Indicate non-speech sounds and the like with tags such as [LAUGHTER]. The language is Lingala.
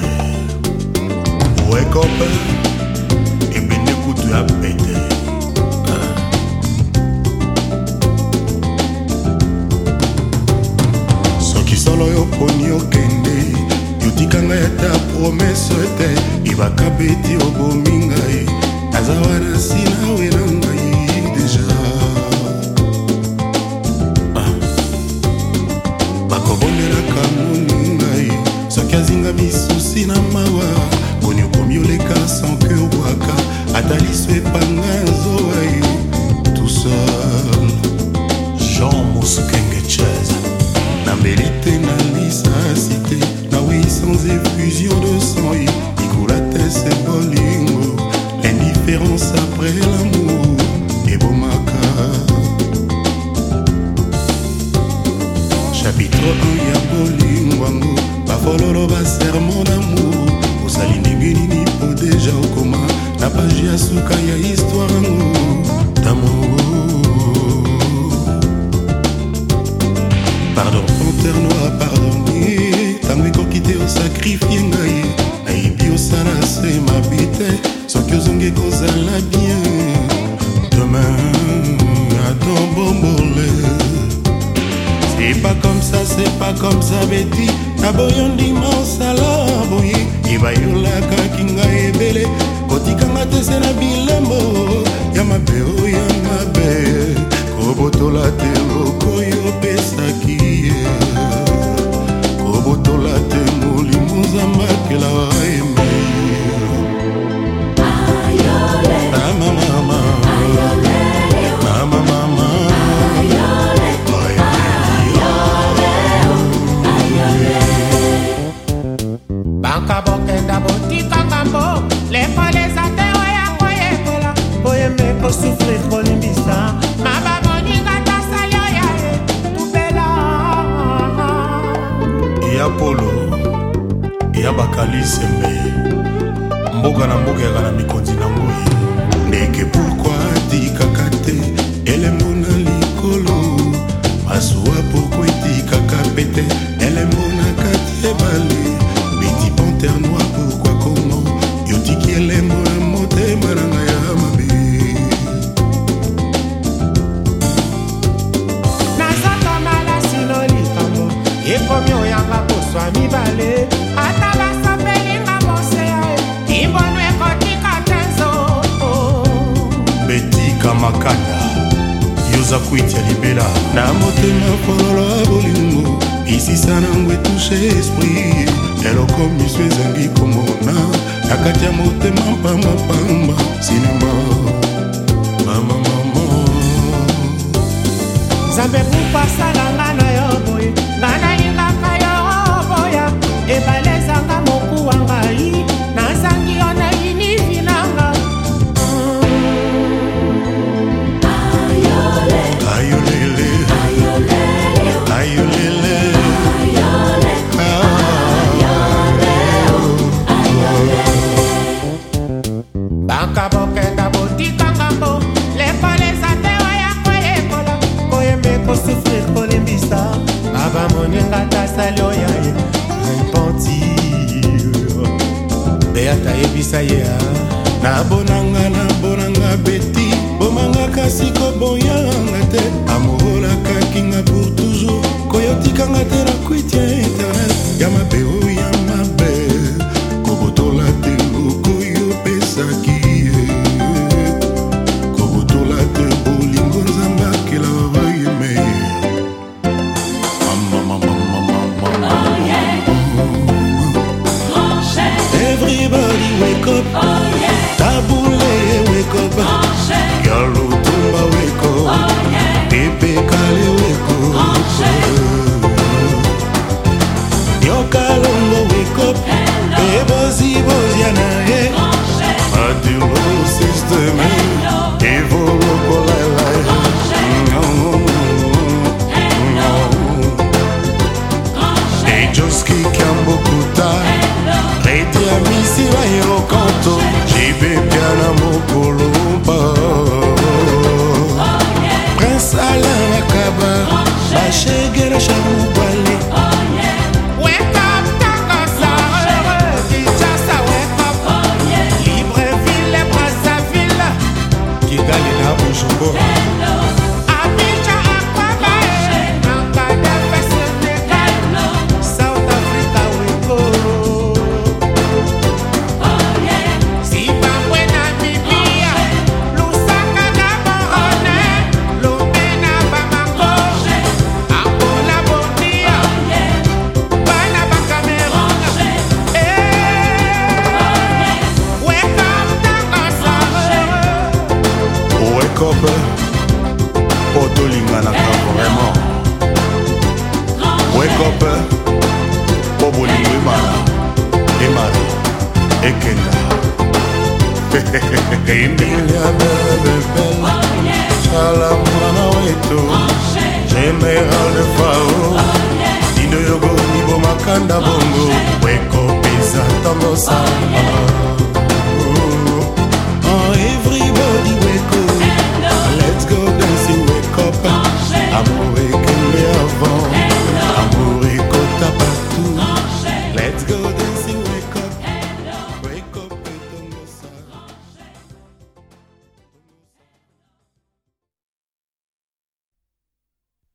pete wekope ebende kutu ya pete soki solo yo poni okende yotika ngai ata promese te ibaka e beti obomi ngai aza wana sinawe na ngai deja effusion de sang ikolates bolingo l'indifférence après l'amour ebomaka chapitre 1 ya bolingo yango bafololo basermo d'amour osali ndenge nini mpo deja okoma na page ya suka ya histware yango tamoo pardon panternoa pardonner ntango ekoki te osakrifie ngai nayebi osala se mabe te soki ozongi ekozala bien demain adon bombole c'est pas comme ça c'est pas comme ça beti naboyondi mosala boye ebayola kokotola te molimo nzamakela banka bokenda botikaka mbo lekoleza te oya koyekola koyembe kosufrir kolimbisa eya polo eya bakali sembe mboka na mboka yaka na mikolo makanda yoza kuitya libela na motema folola bolingo isisa nango etushe esprit eloko miso ezangi komona na kati ya motema pambapamba sinema mamamama nzambe kupasalanga na yo boye nga nayingaka azali oyo repentir beata yebisa ye ah. nabonanga nabonanga beti bomanga kasi koboyanga te amour Tabule wake up. Oh, yeah. Tabule, wake up. Oh, yeah. Yalutumba, wake up. Oh, yeah. Pepe Kale, wake up. Oh, yeah. Yokalongo, wake up. Ebozi, boziana, eh. Adilo, system, eh. Evo, lokola, eh. Oh, yeah. They oh, just keep siba irokanto jibepya na mokolomba oh, prince alan akaba oh, bashege jacob po tolinganaka vraiment wekop po bolingo emala emala ekenda [LAUGHS] sala mwana weto général de fao dino yogo liboma kanda bongo wekopeza ntongo sama